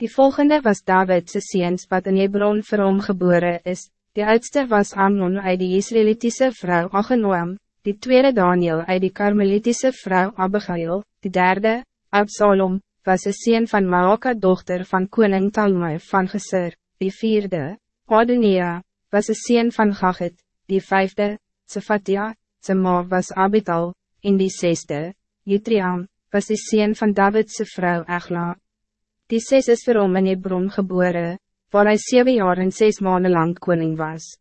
Die volgende was Davidse seens wat in Hebron vir hom gebore is. Die oudste was Amnon uit die Israelitische vrouw Achenoam, die tweede Daniel uit die Karmelitische vrouw Abigail, die derde, Absalom, was een seen van Maoka dochter van koning Talmai van Geser, die vierde, Adonia, was een seen van Gachit, die vijfde, Sefatia, zijn ma was Abital, in die zesde, Jitriam, was die seen van Davidse vrouw Echla. Die zes is vir hom in Hebron gebore, waar hij zeven jaar en zes maanden lang koning was.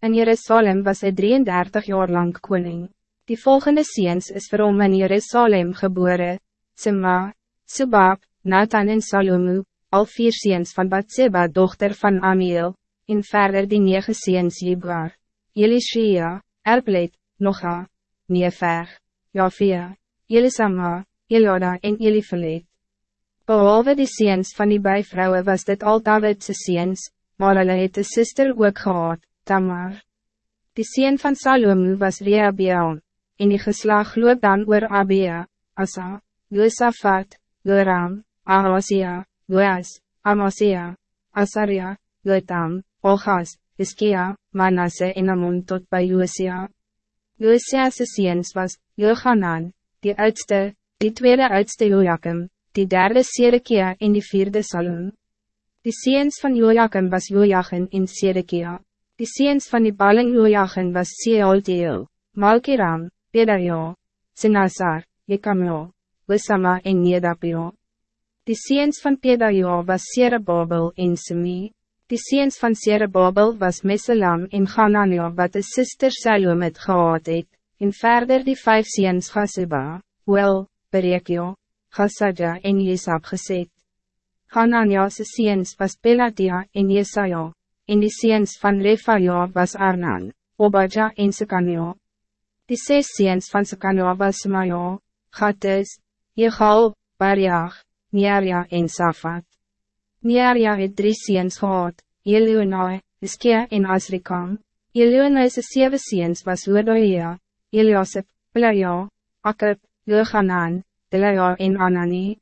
In Jerusalem was hij 33 jaar lang koning. Die volgende seens is vir hom in Jerusalem gebore, Sema, Subab, Nathan en Salomo, al vier seens van Batseba dochter van Amiel, en verder die negen seens Jibgar, Elishia, Erplet, Nocha, Nefer, Jafia, Elisama, Eloda en Elifelet. Behalve die seens van die bijvrouwen was dit al Davidse seens, maar hulle het de sister ook gehad, Tamar. Die seen van Salomo was Rehabeam, en die geslag loop dan oor Abia, Asa, Josaphat, Joram, Ahasia, Joas, Amasia, Asaria, Jotam, Olgas, Iskia, Manasse en Amon tot bij Josia. Josia's seens was, Johanan, die oudste, die tweede oudste Joachim, die derde Sedekia en die vierde Salom. Die seens van Joachim was Joachim en Sedekia. Die seens van die balling Joachim was Sealteel, Malkiram, Pedajo, Sinasar, Jekamio, Wissama en Nedapio. Die seens van Pedajo was Serebabel en Semi. Die seens van Serebabel was Meselam en Ganania wat de sister Salom het gehad het, en verder die vijf seens Gasiba, Wel, Berekio, Gasadja en Jesab gezet. Hanania's seens was Pelatia en Jesaja, en die seens van Refaja was Arnan, Obadja en Sekania. Die ses seens van Sekania was Semaja, Gattes, Jegal, Bariach, Nearia en Safat. Nearia het drie seens gehad, Elionai, Iskia en Asrikam. Elionai's sewe seens was Hodoia, Eliasip, Pelaja, Akib, Johanan, Delaya en Anani.